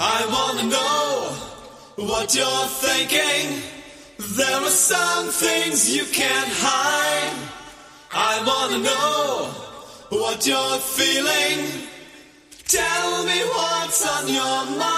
I wanna know what you're thinking. There are some things you can't hide. I wanna know what you're feeling. Tell me what's on your mind.